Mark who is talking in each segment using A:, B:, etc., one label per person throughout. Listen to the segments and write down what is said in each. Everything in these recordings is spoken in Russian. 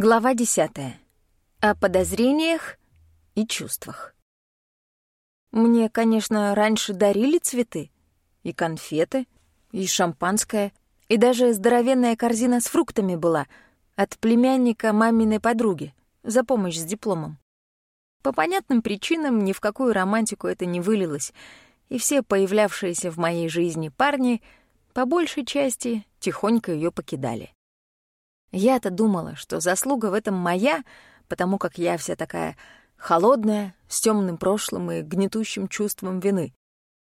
A: Глава десятая. О подозрениях и чувствах. Мне, конечно, раньше дарили цветы, и конфеты, и шампанское, и даже здоровенная корзина с фруктами была от племянника маминой подруги за помощь с дипломом. По понятным причинам ни в какую романтику это не вылилось, и все появлявшиеся в моей жизни парни по большей части тихонько ее покидали. Я-то думала, что заслуга в этом моя, потому как я вся такая холодная, с темным прошлым и гнетущим чувством вины.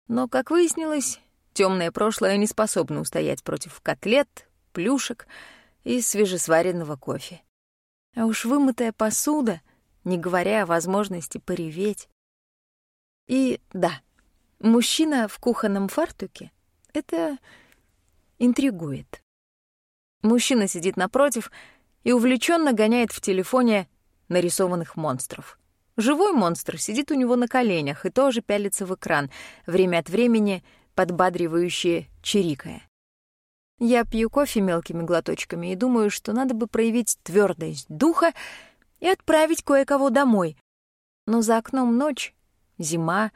A: Но, как выяснилось, темное прошлое не способно устоять против котлет, плюшек и свежесваренного кофе. А уж вымытая посуда, не говоря о возможности пореветь. И да, мужчина в кухонном фартуке — это интригует. Мужчина сидит напротив и увлеченно гоняет в телефоне нарисованных монстров. Живой монстр сидит у него на коленях и тоже пялится в экран, время от времени подбадривающе чирикая. Я пью кофе мелкими глоточками и думаю, что надо бы проявить твердость духа и отправить кое-кого домой. Но за окном ночь, зима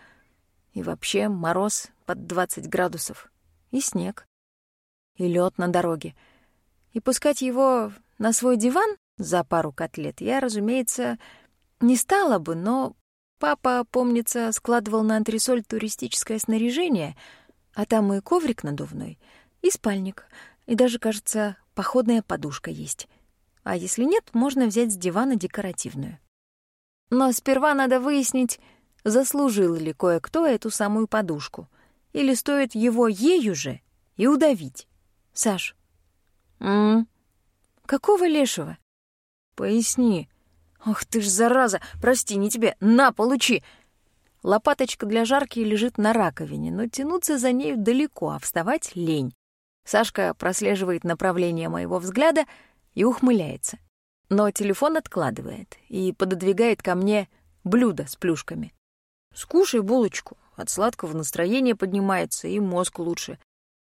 A: и вообще мороз под 20 градусов, и снег, и лед на дороге — и пускать его на свой диван за пару котлет я, разумеется, не стала бы, но папа, помнится, складывал на антресоль туристическое снаряжение, а там и коврик надувной, и спальник, и даже, кажется, походная подушка есть. А если нет, можно взять с дивана декоративную. Но сперва надо выяснить, заслужил ли кое-кто эту самую подушку, или стоит его ею же и удавить. Саш,
B: «М?
A: Какого лешего?»
B: «Поясни». «Ох ты ж, зараза! Прости, не тебе! На, получи!»
A: Лопаточка для жарки лежит на раковине, но тянуться за нею далеко, а вставать лень. Сашка прослеживает направление моего взгляда и ухмыляется. Но телефон откладывает и пододвигает ко мне блюдо с плюшками.
B: «Скушай булочку, от сладкого настроения поднимается, и мозг лучше».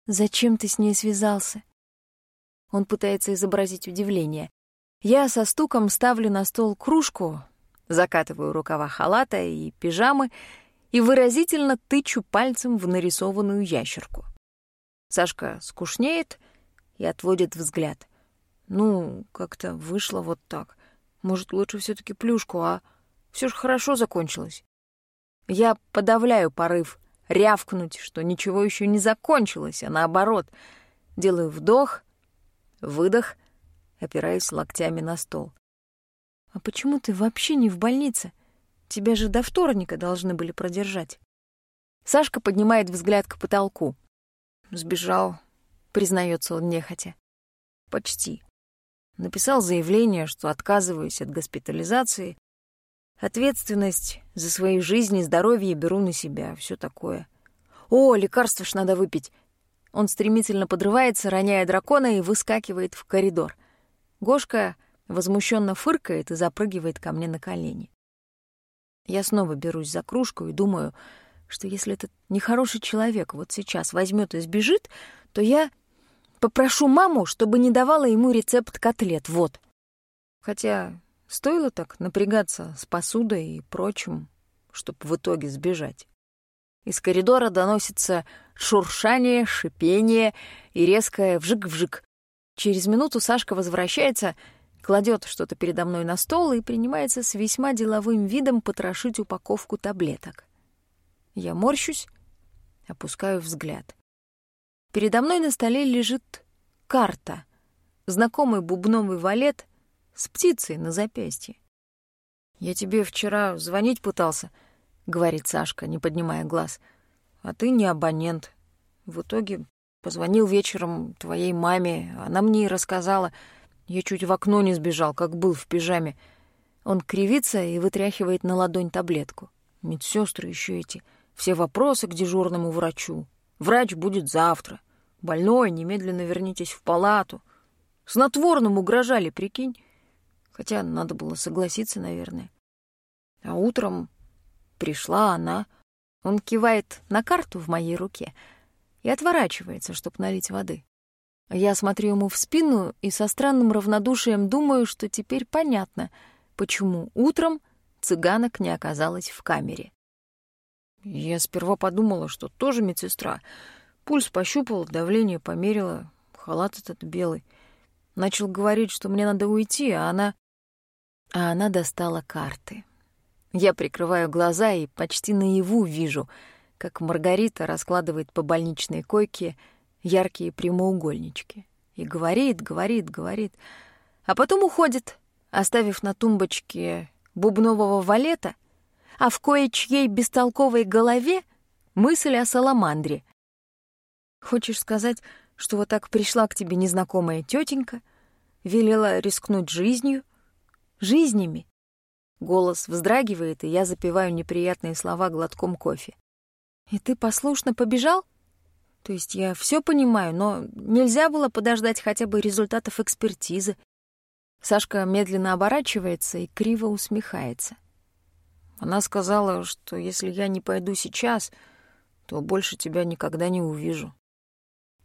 A: «Зачем ты с ней связался?» Он пытается изобразить удивление. Я со стуком ставлю на стол кружку, закатываю рукава халата и пижамы и выразительно тычу пальцем в нарисованную ящерку. Сашка скучнеет и отводит взгляд. Ну, как-то вышло вот так. Может, лучше все таки плюшку, а? Все ж хорошо закончилось. Я подавляю порыв рявкнуть, что ничего еще не закончилось, а наоборот. Делаю вдох — Выдох, опираясь локтями на стол. «А почему ты вообще не в больнице? Тебя же до вторника должны были продержать». Сашка поднимает взгляд к потолку.
B: «Сбежал», — признается он нехотя. «Почти. Написал заявление, что отказываюсь от госпитализации. Ответственность за свои жизни здоровье беру на себя, все такое. О, лекарство ж надо выпить. Он стремительно подрывается, роняя дракона, и выскакивает в коридор. Гошка возмущенно фыркает и запрыгивает ко мне на колени. Я снова берусь за кружку и думаю, что если этот нехороший человек вот сейчас возьмет и сбежит, то я попрошу маму, чтобы не давала ему рецепт котлет, вот. Хотя стоило так напрягаться с посудой и прочим, чтобы в итоге сбежать. Из коридора доносится шуршание, шипение и резкое вжик-вжик. Через минуту Сашка возвращается, кладет что-то передо мной на стол и принимается с весьма деловым видом потрошить упаковку таблеток. Я морщусь, опускаю взгляд. Передо мной на столе лежит карта, знакомый бубновый валет с птицей на запястье. «Я тебе вчера звонить пытался», — говорит Сашка, не поднимая глаз. «А ты не абонент. В итоге позвонил вечером твоей маме, она мне и рассказала. Я чуть в окно не сбежал, как был в пижаме». Он кривится и вытряхивает на ладонь таблетку. Медсестры еще эти. Все вопросы к дежурному врачу. Врач будет завтра. Больной, немедленно вернитесь в палату. Снотворным угрожали, прикинь. Хотя надо было согласиться, наверное. А утром Пришла она. Он кивает на карту в моей руке и отворачивается, чтобы налить воды.
A: Я смотрю ему в спину и со странным равнодушием думаю, что теперь понятно, почему утром цыганок не оказалось в камере.
B: Я сперва подумала, что тоже медсестра. Пульс пощупала, давление померила, халат этот белый. Начал говорить, что мне надо уйти, а она...
A: А она достала карты. Я прикрываю глаза и почти наяву вижу, как Маргарита раскладывает по больничной койке яркие прямоугольнички. И говорит, говорит, говорит. А потом уходит, оставив на тумбочке бубнового валета, а в кое-чьей бестолковой голове мысль о саламандре. Хочешь сказать, что вот так пришла к тебе незнакомая тетенька, велела рискнуть жизнью, жизнями, Голос вздрагивает, и я запиваю неприятные слова глотком кофе. «И ты послушно побежал? То есть я все понимаю, но нельзя было подождать хотя бы результатов экспертизы». Сашка медленно оборачивается и криво усмехается.
B: Она сказала, что если я не пойду сейчас, то больше тебя никогда не увижу.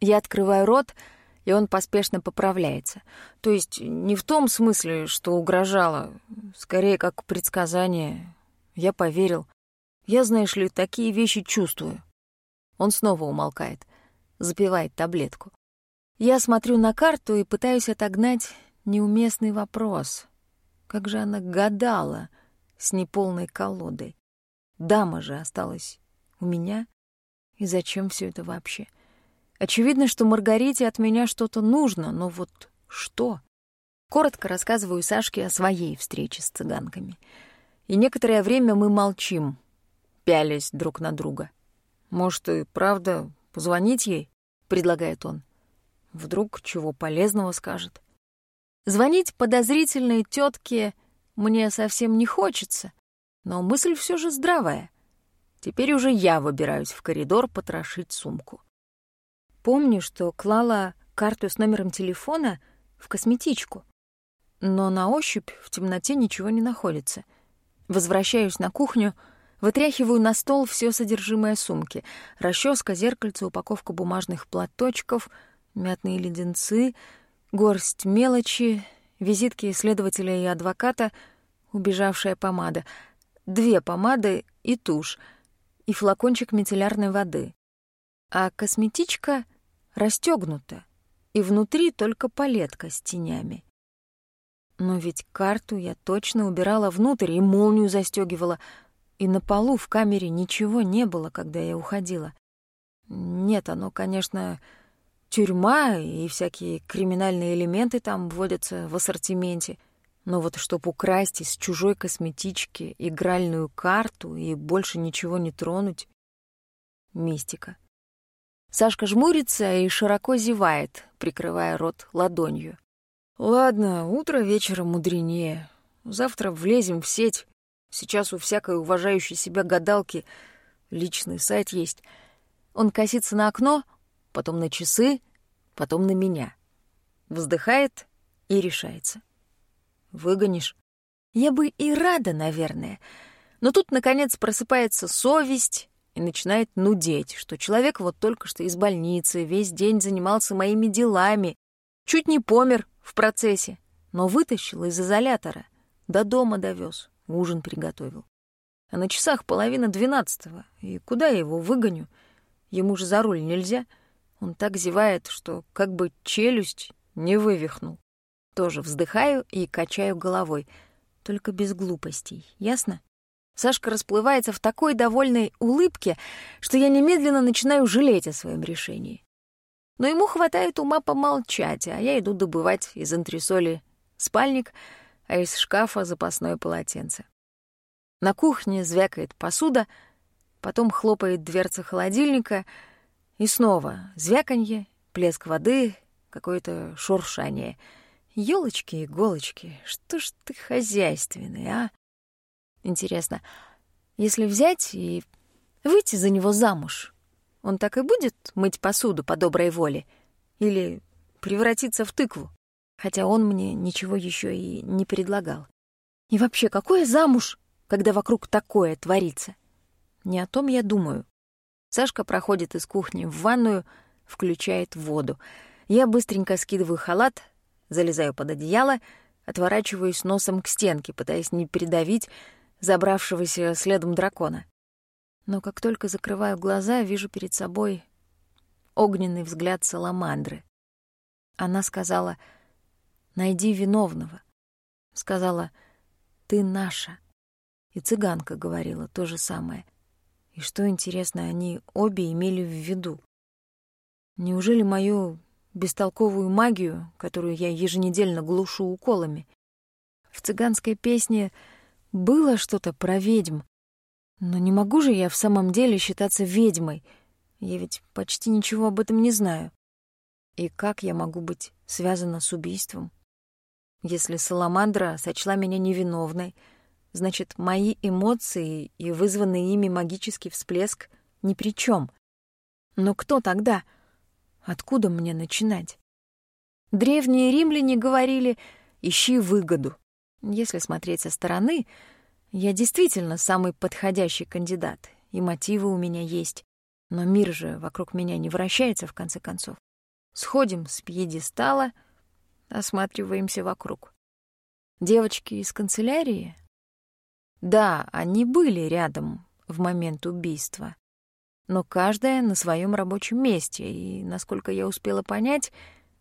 A: Я открываю рот, и он поспешно поправляется. То есть не в том смысле, что угрожало, скорее как предсказание. Я поверил. Я, знаешь ли, такие вещи чувствую. Он снова умолкает, запивает таблетку. Я смотрю на карту и пытаюсь отогнать неуместный вопрос. Как же она гадала с неполной колодой? Дама же осталась у меня. И зачем все это вообще? Очевидно, что Маргарите от меня что-то нужно, но вот что? Коротко рассказываю Сашке о своей встрече с цыганками. И некоторое время мы молчим, пялясь друг на друга.
B: «Может, и правда позвонить ей?»
A: — предлагает он.
B: «Вдруг чего полезного скажет?»
A: Звонить подозрительной тетке мне совсем не хочется, но мысль все же здравая. Теперь уже я выбираюсь в коридор потрошить сумку. Помню, что клала карту с номером телефона в косметичку. Но на ощупь в темноте ничего не находится. Возвращаюсь на кухню, вытряхиваю на стол все содержимое сумки. Расческа, зеркальце, упаковка бумажных платочков, мятные леденцы, горсть мелочи, визитки следователя и адвоката, убежавшая помада, две помады и тушь, и флакончик мицеллярной воды. А косметичка — расстегнута, и внутри только палетка с тенями. Но ведь карту я точно убирала внутрь и молнию застегивала, и на полу в камере ничего не было, когда я уходила. Нет, оно, конечно, тюрьма и всякие криминальные элементы там вводятся в ассортименте, но вот чтоб украсть из чужой косметички игральную карту и больше ничего не тронуть — мистика. Сашка жмурится и широко зевает, прикрывая рот ладонью.
B: «Ладно, утро вечером мудренее. Завтра влезем в сеть. Сейчас у всякой уважающей себя гадалки личный сайт есть.
A: Он косится на окно, потом на часы, потом на меня. Вздыхает и решается.
B: Выгонишь?
A: Я бы и рада, наверное. Но тут, наконец, просыпается совесть, и начинает нудеть, что человек вот только что из больницы, весь день занимался моими делами, чуть не помер в процессе, но вытащил из изолятора, до дома довез, ужин приготовил. А на часах половина двенадцатого, и куда я его выгоню? Ему же за руль нельзя. Он так зевает, что как бы челюсть не вывихнул. Тоже вздыхаю и качаю головой, только без глупостей, ясно? Сашка расплывается в такой довольной улыбке, что я немедленно начинаю жалеть о своем решении. Но ему хватает ума помолчать, а я иду добывать из антресоли спальник, а из шкафа запасное полотенце. На кухне звякает посуда, потом хлопает дверца холодильника, и снова звяканье, плеск воды, какое-то шуршание. Ёлочки-иголочки, что ж ты хозяйственный, а? Интересно, если взять и выйти за него замуж, он так и будет мыть посуду по доброй воле? Или превратиться в тыкву? Хотя он мне ничего еще и не предлагал. И вообще, какое замуж, когда вокруг такое творится? Не о том я думаю. Сашка проходит из кухни в ванную, включает воду. Я быстренько скидываю халат, залезаю под одеяло, отворачиваюсь носом к стенке, пытаясь не передавить забравшегося следом дракона. Но как только закрываю глаза, вижу перед собой огненный взгляд саламандры. Она сказала «Найди виновного». Сказала «Ты наша». И цыганка говорила то же самое. И что интересно, они обе имели в виду. Неужели мою бестолковую магию, которую я еженедельно глушу уколами. В цыганской песне было что-то про ведьм, но не могу же я в самом деле считаться ведьмой. Я ведь почти ничего об этом не знаю. И как я могу быть связана с убийством? Если Саламандра сочла меня невиновной, значит, мои эмоции и вызванный ими магический всплеск ни при чем. Но кто тогда — Откуда мне начинать? Древние римляне говорили «ищи выгоду». Если смотреть со стороны, я действительно самый подходящий кандидат, и мотивы у меня есть. Но мир же вокруг меня не вращается, в конце концов. Сходим с пьедестала, осматриваемся вокруг. Девочки из канцелярии? Да, они были рядом в момент убийства но каждая на своем рабочем месте, и, насколько я успела понять,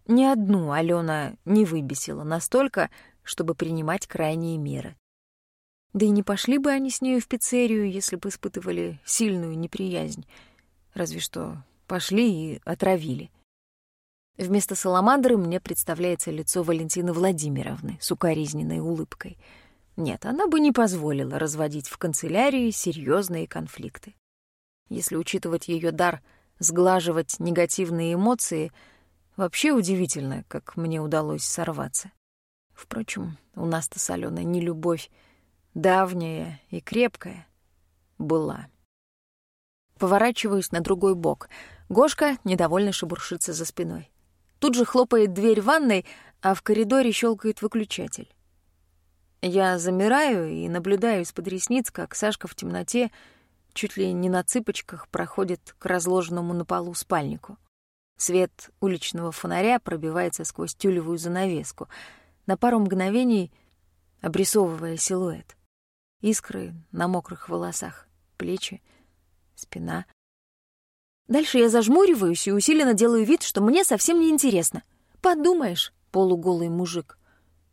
A: ни одну Алена не выбесила настолько, чтобы принимать крайние меры. Да и не пошли бы они с нею в пиццерию, если бы испытывали сильную неприязнь. Разве что пошли и отравили. Вместо саламандры мне представляется лицо Валентины Владимировны с укоризненной улыбкой. Нет, она бы не позволила разводить в канцелярии серьезные конфликты. Если учитывать ее дар сглаживать негативные эмоции, вообще удивительно, как мне удалось сорваться. Впрочем, у нас-то с Аленой не любовь, давняя и крепкая, была. Поворачиваюсь на другой бок. Гошка недовольно шебуршится за спиной. Тут же хлопает дверь ванной, а в коридоре щелкает выключатель. Я замираю и наблюдаю из-под ресниц, как Сашка в темноте чуть ли не на цыпочках проходит к разложенному на полу спальнику. Свет уличного фонаря пробивается сквозь тюлевую занавеску, на пару мгновений обрисовывая силуэт. Искры на мокрых волосах, плечи, спина. Дальше я зажмуриваюсь и усиленно делаю вид, что мне совсем не интересно. Подумаешь, полуголый мужик.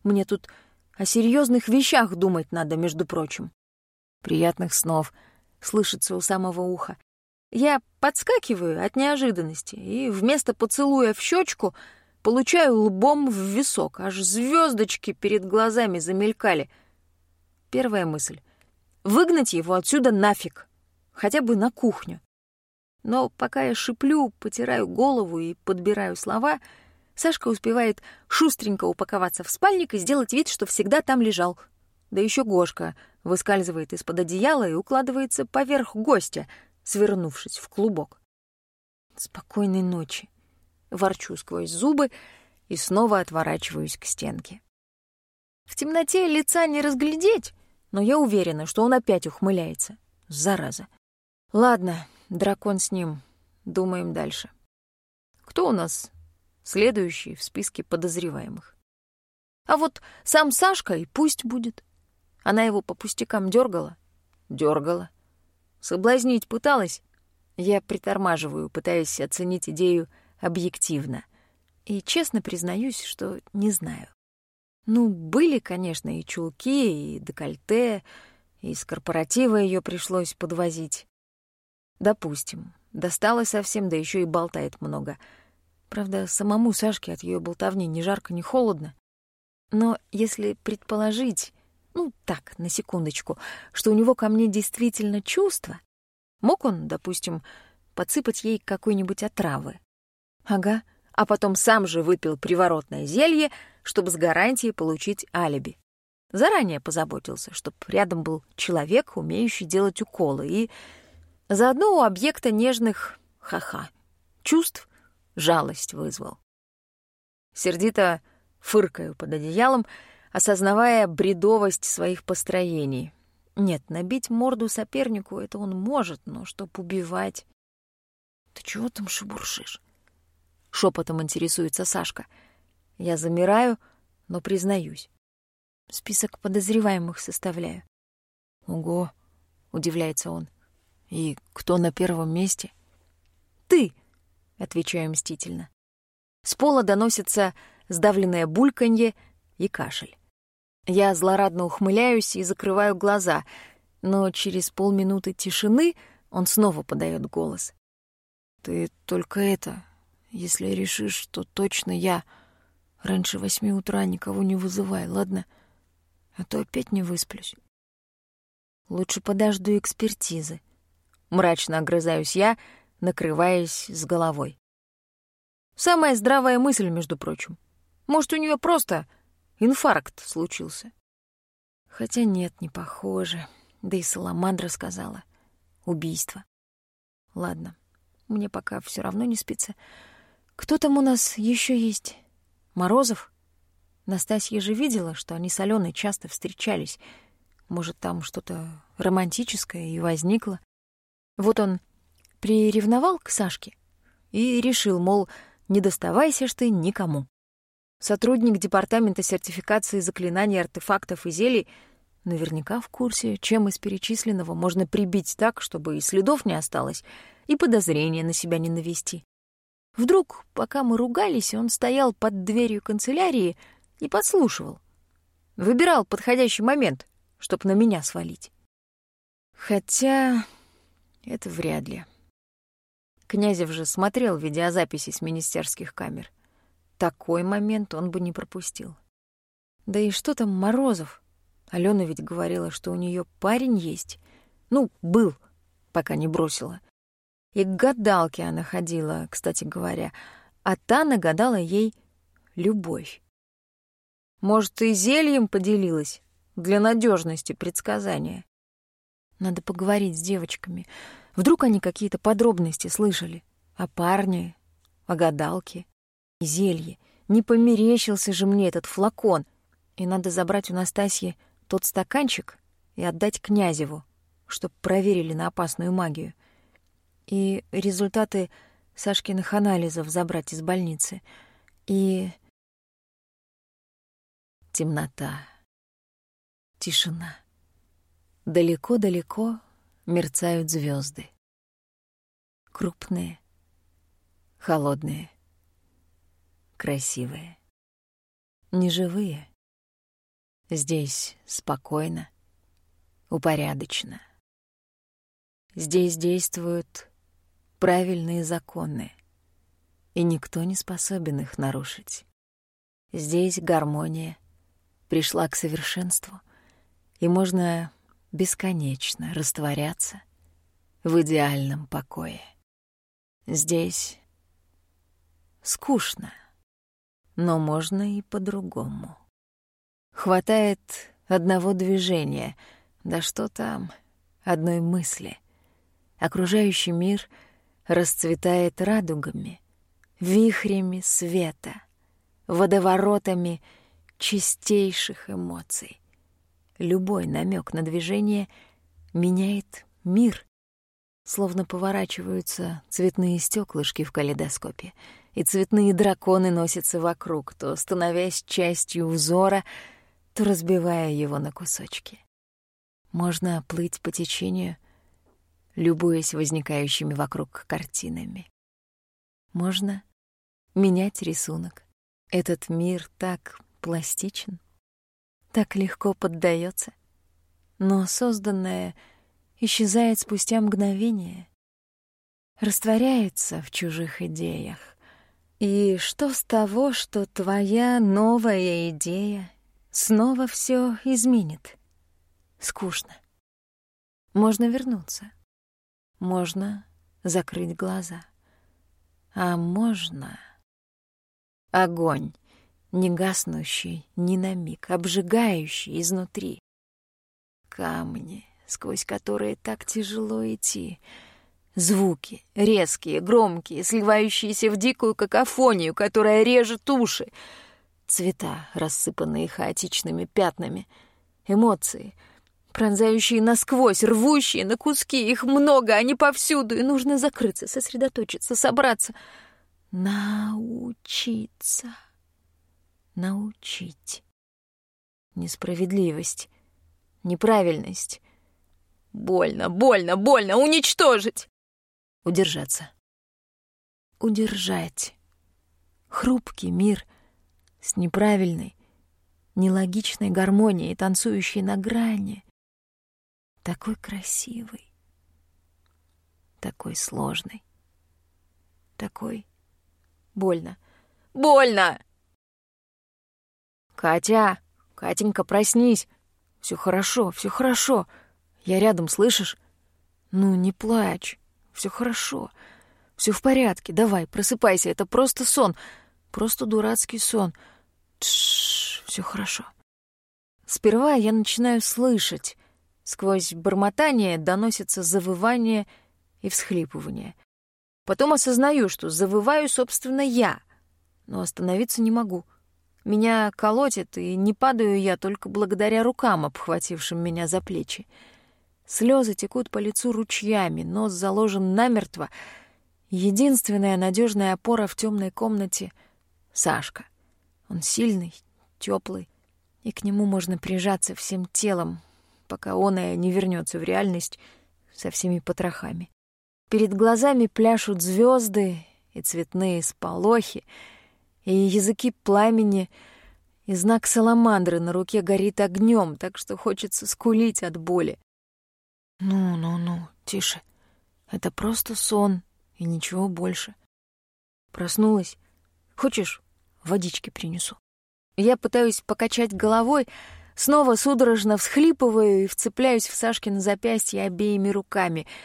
A: Мне тут о серьезных вещах думать надо, между прочим. Приятных снов — слышится у самого уха. Я подскакиваю от неожиданности и вместо поцелуя в щечку получаю лбом в висок, аж звездочки перед глазами замелькали. Первая мысль — выгнать его отсюда нафиг, хотя бы на кухню. Но пока я шиплю, потираю голову и подбираю слова, Сашка успевает шустренько упаковаться в спальник и сделать вид, что всегда там лежал. Да еще Гошка — выскальзывает из-под одеяла и укладывается поверх гостя, свернувшись в клубок. Спокойной ночи. Ворчу сквозь зубы и снова отворачиваюсь к стенке. В темноте лица не разглядеть, но я уверена, что он опять ухмыляется. Зараза. Ладно, дракон с ним. Думаем дальше. Кто у нас следующий в списке подозреваемых? А вот сам Сашка и пусть будет. Она его по пустякам дергала? Дергала. Соблазнить пыталась? Я притормаживаю, пытаясь оценить идею объективно. И честно признаюсь, что не знаю. Ну, были, конечно, и чулки, и декольте, и с корпоратива ее пришлось подвозить. Допустим, досталось совсем, да еще и болтает много. Правда, самому Сашке от ее болтовни ни жарко, ни холодно. Но если предположить, ну так, на секундочку, что у него ко мне действительно чувство, мог он, допустим, подсыпать ей какой-нибудь отравы. Ага, а потом сам же выпил приворотное зелье, чтобы с гарантией получить алиби. Заранее позаботился, чтобы рядом был человек, умеющий делать уколы, и заодно у объекта нежных ха-ха чувств жалость вызвал. Сердито фыркаю под одеялом, осознавая бредовость своих построений. Нет, набить морду сопернику это он может, но чтоб убивать... Ты чего там шебуршишь?
B: Шепотом интересуется Сашка. Я замираю, но признаюсь. Список подозреваемых составляю. Ого, удивляется он. И кто на первом месте? Ты, отвечаю мстительно. С пола доносится сдавленное бульканье и кашель. Я злорадно ухмыляюсь и закрываю глаза, но через полминуты тишины он снова подает голос. «Ты только это, если решишь, что точно я, раньше восьми утра никого не вызывай, ладно? А то опять не высплюсь». «Лучше подожду экспертизы», — мрачно огрызаюсь я, накрываясь с головой. Самая здравая мысль, между прочим. Может, у нее просто инфаркт случился. Хотя нет, не похоже. Да и Саламандра сказала. Убийство. Ладно, мне пока все равно не спится. Кто там у нас еще есть? Морозов? Настасья же видела, что они с Аленой часто встречались. Может, там что-то романтическое и возникло. Вот он приревновал к Сашке и решил, мол, не доставайся ты никому. Сотрудник департамента сертификации заклинаний, артефактов и зелий наверняка в курсе, чем из перечисленного можно прибить так, чтобы и следов не осталось, и подозрения на себя не навести. Вдруг, пока мы ругались, он стоял под дверью канцелярии и подслушивал. Выбирал подходящий момент, чтоб на меня свалить. Хотя это вряд ли. Князев же смотрел видеозаписи с министерских камер. Такой момент он бы не пропустил. Да и что там Морозов? Алена ведь говорила, что у нее парень есть. Ну, был, пока не бросила. И к гадалке она ходила, кстати говоря, а та нагадала ей любовь. Может, и зельем поделилась для надежности предсказания. Надо поговорить с девочками. Вдруг они какие-то подробности слышали о парне, о гадалке, зелье. Не померещился же мне этот флакон. И надо забрать у Настасьи тот стаканчик и отдать Князеву, чтоб проверили на опасную магию. И результаты Сашкиных анализов забрать из больницы. И... Темнота. Тишина. Далеко-далеко мерцают звезды. Крупные, холодные, красивые, неживые. Здесь спокойно, упорядочено. Здесь действуют правильные законы, и никто не способен их нарушить. Здесь гармония пришла к совершенству, и можно бесконечно растворяться в идеальном покое. Здесь скучно, но можно и по-другому. Хватает одного движения, да что там, одной мысли. Окружающий мир расцветает радугами, вихрями света, водоворотами чистейших эмоций. Любой намек на движение меняет мир, словно поворачиваются цветные стеклышки в калейдоскопе, и цветные драконы носятся вокруг, то становясь частью узора, то разбивая его на кусочки. Можно плыть по течению, любуясь возникающими вокруг картинами. Можно менять рисунок. Этот мир так пластичен так легко поддается, но созданное исчезает спустя мгновение, растворяется в чужих идеях. И что с того, что твоя новая идея снова все изменит? Скучно. Можно вернуться. Можно закрыть глаза. А можно... Огонь не гаснущий ни на миг, обжигающий изнутри. Камни, сквозь которые так тяжело идти. Звуки, резкие, громкие, сливающиеся в дикую какофонию, которая режет уши. Цвета, рассыпанные хаотичными пятнами. Эмоции, пронзающие насквозь, рвущие на куски. Их много, они повсюду, и нужно закрыться, сосредоточиться, собраться. Научиться. Научить. Несправедливость. Неправильность. Больно, больно, больно. Уничтожить. Удержаться. Удержать. Хрупкий мир с неправильной, нелогичной гармонией, танцующей на грани. Такой красивый, такой сложный, такой больно. Больно! Катя, Катенька, проснись. Все хорошо, все хорошо. Я рядом, слышишь? Ну, не плачь. Все хорошо. Все в порядке. Давай, просыпайся. Это просто сон. Просто дурацкий сон. Тш, все хорошо. Сперва я начинаю слышать. Сквозь бормотание доносится завывание и всхлипывание. Потом осознаю, что завываю, собственно, я, но остановиться не могу. Меня колотит, и не падаю я только благодаря рукам, обхватившим меня за плечи. Слезы текут по лицу ручьями, нос заложен намертво. Единственная надежная опора в темной комнате — Сашка. Он сильный, теплый, и к нему можно прижаться всем телом, пока он и не вернется в реальность со всеми потрохами. Перед глазами пляшут звезды и цветные сполохи, и языки пламени, и знак саламандры на руке горит огнем, так что хочется скулить от боли. Ну-ну-ну, тише. Это просто сон и ничего больше. Проснулась. Хочешь, водички принесу? Я пытаюсь покачать головой, снова судорожно всхлипываю и вцепляюсь в Сашкино запястье обеими руками —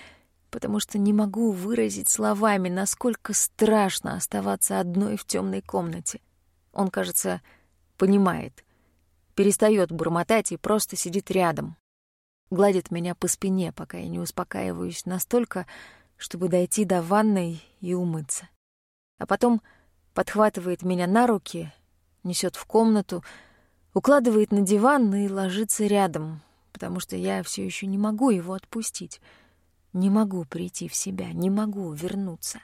B: потому что не могу выразить словами, насколько страшно оставаться одной в темной комнате. Он, кажется, понимает, перестает бормотать и просто сидит рядом, гладит меня по спине, пока я не успокаиваюсь настолько, чтобы дойти до ванной и умыться. А потом подхватывает меня на руки, несет в комнату, укладывает на диван и ложится рядом, потому что я все еще не могу его отпустить — не могу прийти в себя, не могу вернуться.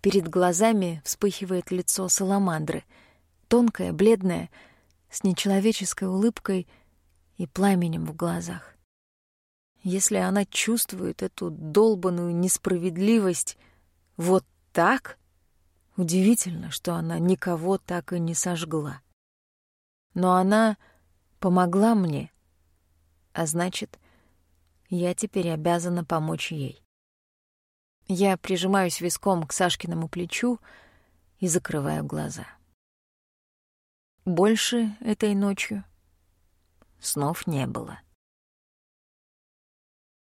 B: Перед глазами вспыхивает лицо саламандры, тонкое, бледное, с нечеловеческой улыбкой и пламенем в глазах. Если она чувствует эту долбанную несправедливость вот так, удивительно, что она никого так и не сожгла. Но она помогла мне, а значит, я теперь обязана помочь ей. Я прижимаюсь виском к Сашкиному плечу и закрываю глаза. Больше этой ночью снов не было.